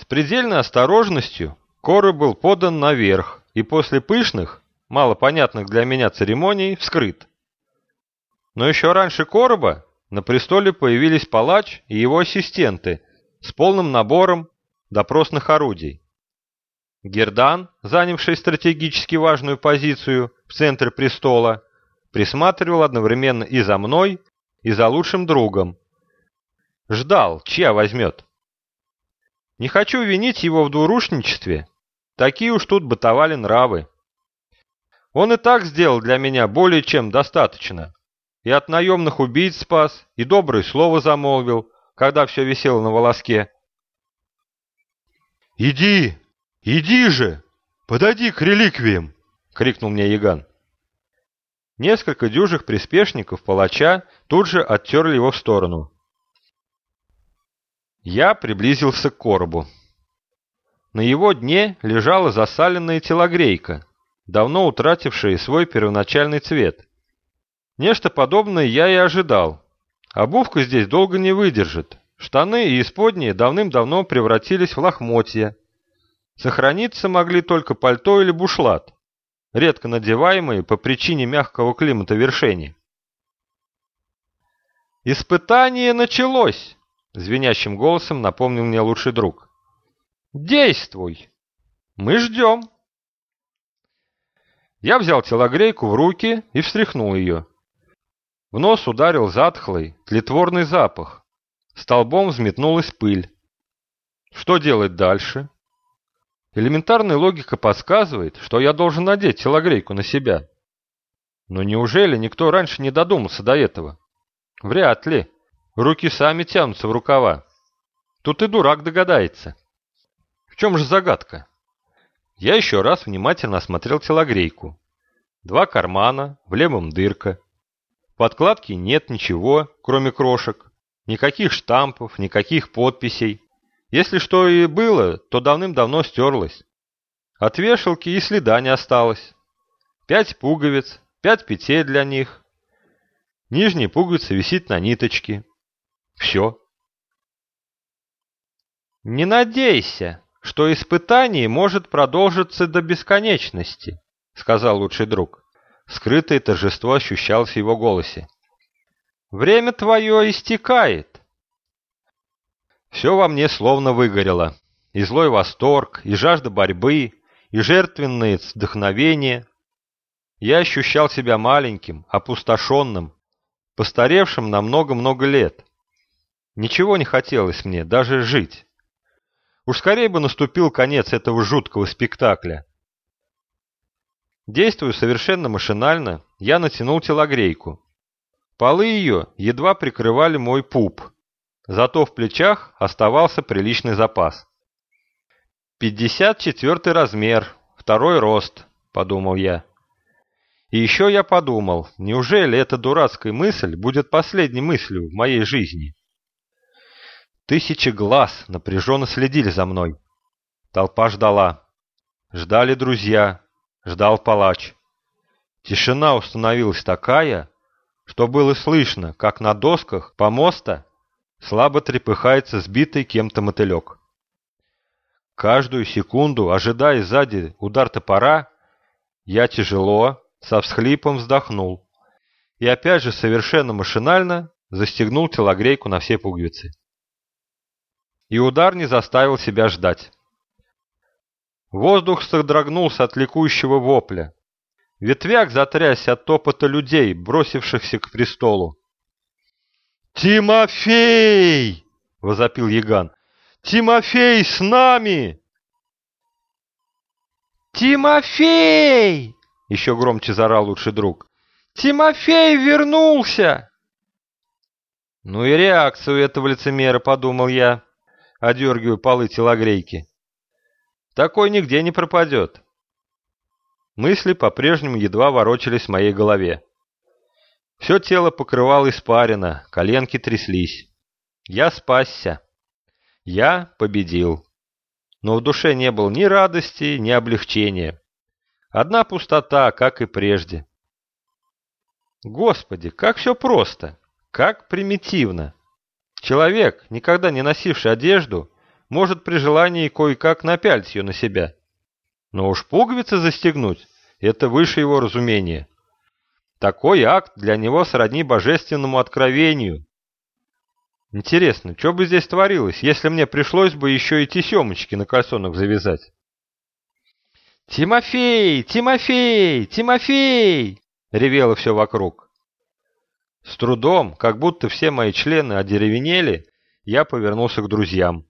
С предельной осторожностью коры был подан наверх и после пышных, мало понятных для меня церемоний, вскрыт. Но еще раньше короба на престоле появились палач и его ассистенты с полным набором допросных орудий. Гердан, занявший стратегически важную позицию в центре престола, присматривал одновременно и за мной, и за лучшим другом. Ждал, чья возьмет. Не хочу винить его в двурушничестве, такие уж тут бытовали нравы. Он и так сделал для меня более чем достаточно. И от наемных убийц спас, и доброе слово замолвил, когда все висело на волоске. «Иди! Иди же! Подойди к реликвиям!» — крикнул мне Яган. Несколько дюжих приспешников палача тут же оттерли его в сторону. Я приблизился к коробу. На его дне лежала засаленная телогрейка, давно утратившая свой первоначальный цвет. Нечто подобное я и ожидал. Обувка здесь долго не выдержит. Штаны и исподние давным-давно превратились в лохмотья. Сохраниться могли только пальто или бушлат редко надеваемые по причине мягкого климата вершений. «Испытание началось!» — звенящим голосом напомнил мне лучший друг. «Действуй! Мы ждем!» Я взял телогрейку в руки и встряхнул ее. В нос ударил затхлый, тлетворный запах. Столбом взметнулась пыль. Что делать дальше? Элементарная логика подсказывает, что я должен надеть телогрейку на себя. Но неужели никто раньше не додумался до этого? Вряд ли. Руки сами тянутся в рукава. Тут и дурак догадается. В чем же загадка? Я еще раз внимательно осмотрел телогрейку. Два кармана, в левом дырка. Подкладки нет ничего, кроме крошек. Никаких штампов, никаких подписей. Если что и было, то давным-давно стерлось. От вешалки и следа не осталось. Пять пуговиц, пять петель для них. Нижняя пуговица висит на ниточке. Все. Не надейся, что испытание может продолжиться до бесконечности, сказал лучший друг. Скрытое торжество ощущалось в его голосе. Время твое истекает. Все во мне словно выгорело. И злой восторг, и жажда борьбы, и жертвенное вдохновение. Я ощущал себя маленьким, опустошенным, постаревшим на много-много лет. Ничего не хотелось мне, даже жить. Уж скорее бы наступил конец этого жуткого спектакля. Действуя совершенно машинально, я натянул телогрейку. Полы ее едва прикрывали мой пуп, Зато в плечах оставался приличный запас. «Пятьдесят четвертый размер, второй рост», — подумал я. И еще я подумал, неужели эта дурацкая мысль будет последней мыслью в моей жизни? Тысячи глаз напряженно следили за мной. Толпа ждала. Ждали друзья, ждал палач. Тишина установилась такая, что было слышно, как на досках помоста слабо трепыхается сбитый кем-то мотылек. Каждую секунду, ожидая сзади удар топора, я тяжело, со всхлипом вздохнул и опять же совершенно машинально застегнул телогрейку на все пуговицы. И удар не заставил себя ждать. Воздух содрогнулся от ликующего вопля. Ветвяк затрясся от топота людей, бросившихся к престолу. «Тимофей!» — возопил Яган. «Тимофей с нами!» «Тимофей!» — еще громче заорал лучший друг. «Тимофей вернулся!» «Ну и реакцию этого лицемера», — подумал я, одергивая полы телогрейки. «Такой нигде не пропадет». Мысли по-прежнему едва ворочались в моей голове. Все тело покрывало испарина, коленки тряслись. Я спасся. Я победил. Но в душе не было ни радости, ни облегчения. Одна пустота, как и прежде. Господи, как все просто, как примитивно. Человек, никогда не носивший одежду, может при желании кое-как напялить ее на себя. Но уж пуговицы застегнуть — это выше его разумения. Такой акт для него сродни божественному откровению. Интересно, что бы здесь творилось, если мне пришлось бы еще и тесемочки на кальсонах завязать? «Тимофей! Тимофей! Тимофей!» — ревело все вокруг. С трудом, как будто все мои члены одеревенели, я повернулся к друзьям.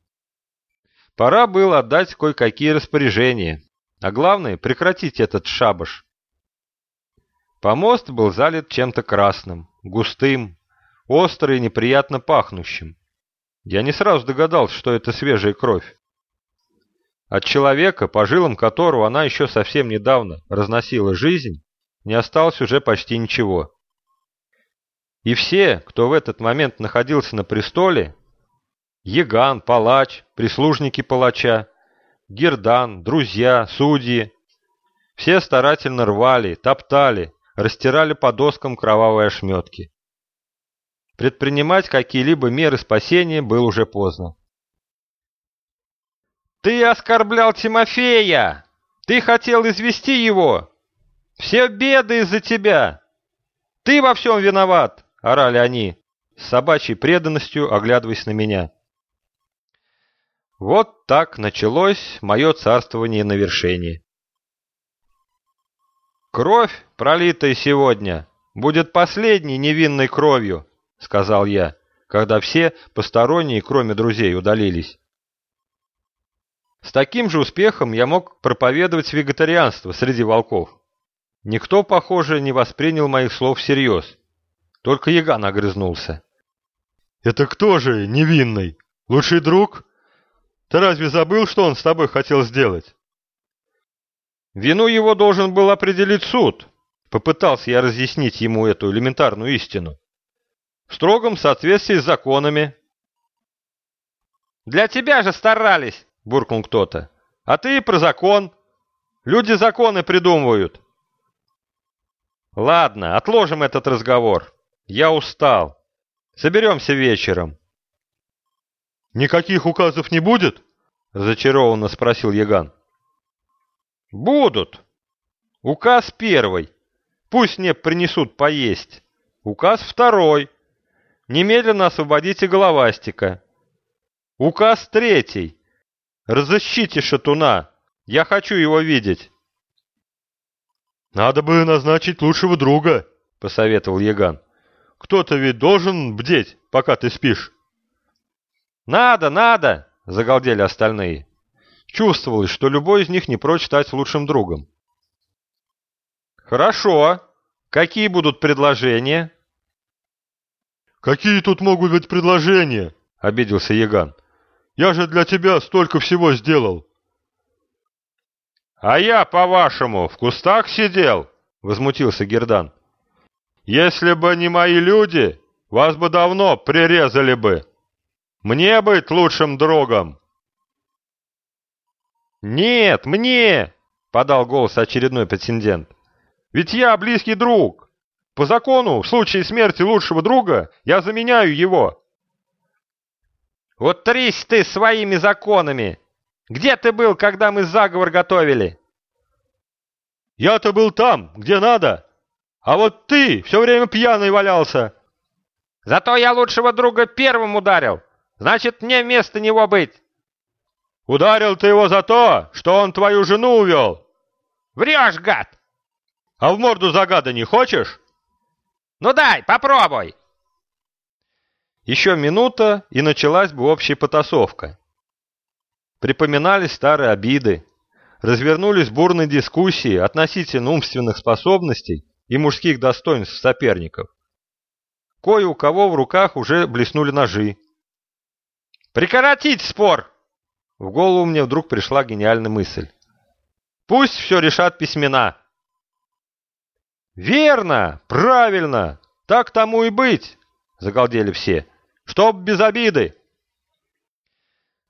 Пора было отдать кое-какие распоряжения, а главное — прекратить этот шабаш. Помост был залит чем-то красным, густым, остро и неприятно пахнущим. Я не сразу догадался, что это свежая кровь. От человека, по жилам которого она еще совсем недавно разносила жизнь, не осталось уже почти ничего. И все, кто в этот момент находился на престоле, Еган, палач, прислужники палача, Гердан, друзья, судьи, все старательно рвали, топтали, растирали по доскам кровавые ошметки. Предпринимать какие-либо меры спасения было уже поздно. «Ты оскорблял Тимофея! Ты хотел извести его! Все беды из-за тебя! Ты во всем виноват!» — орали они, с собачьей преданностью оглядываясь на меня. Вот так началось мое царствование на вершине. «Кровь, пролитая сегодня, будет последней невинной кровью», — сказал я, когда все посторонние, кроме друзей, удалились. С таким же успехом я мог проповедовать вегетарианство среди волков. Никто, похоже, не воспринял моих слов всерьез. Только Яган огрызнулся. «Это кто же невинный? Лучший друг? Ты разве забыл, что он с тобой хотел сделать?» «Вину его должен был определить суд», — попытался я разъяснить ему эту элементарную истину. «В строгом соответствии с законами». «Для тебя же старались!» — буркнул кто-то. «А ты про закон. Люди законы придумывают». «Ладно, отложим этот разговор. Я устал. Соберемся вечером. Никаких указов не будет? Зачарованно спросил Яган. Будут. Указ первый. Пусть мне принесут поесть. Указ второй. Немедленно освободите головастика. Указ третий. Разыщите шатуна. Я хочу его видеть. Надо бы назначить лучшего друга, посоветовал Яган. Кто-то ведь должен бдеть, пока ты спишь. «Надо, надо!» — загалдели остальные. Чувствовалось, что любой из них не прочь стать лучшим другом. «Хорошо. Какие будут предложения?» «Какие тут могут быть предложения?» — обиделся Яган. «Я же для тебя столько всего сделал». «А я, по-вашему, в кустах сидел?» — возмутился Гердан. Если бы не мои люди, вас бы давно прирезали бы. Мне быть лучшим другом. Нет, мне, подал голос очередной претендент. Ведь я близкий друг. По закону, в случае смерти лучшего друга, я заменяю его. Вот трись ты своими законами. Где ты был, когда мы заговор готовили? Я-то был там, где надо, а вот ты все время пьяный валялся. Зато я лучшего друга первым ударил. Значит, мне вместо него быть. Ударил ты его за то, что он твою жену увел. Врешь, гад. А в морду загада не хочешь? Ну дай, попробуй. Еще минута, и началась бы общая потасовка. Припоминались старые обиды, развернулись бурные дискуссии относительно умственных способностей и мужских достоинств соперников. Кое у кого в руках уже блеснули ножи. «Прекратить спор!» В голову мне вдруг пришла гениальная мысль. «Пусть все решат письмена!» «Верно! Правильно! Так тому и быть!» — загалдели все. «Чтоб без обиды!»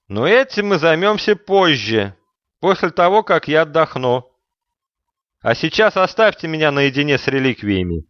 «Но этим мы займемся позже, после того, как я отдохну. А сейчас оставьте меня наедине с реликвиями.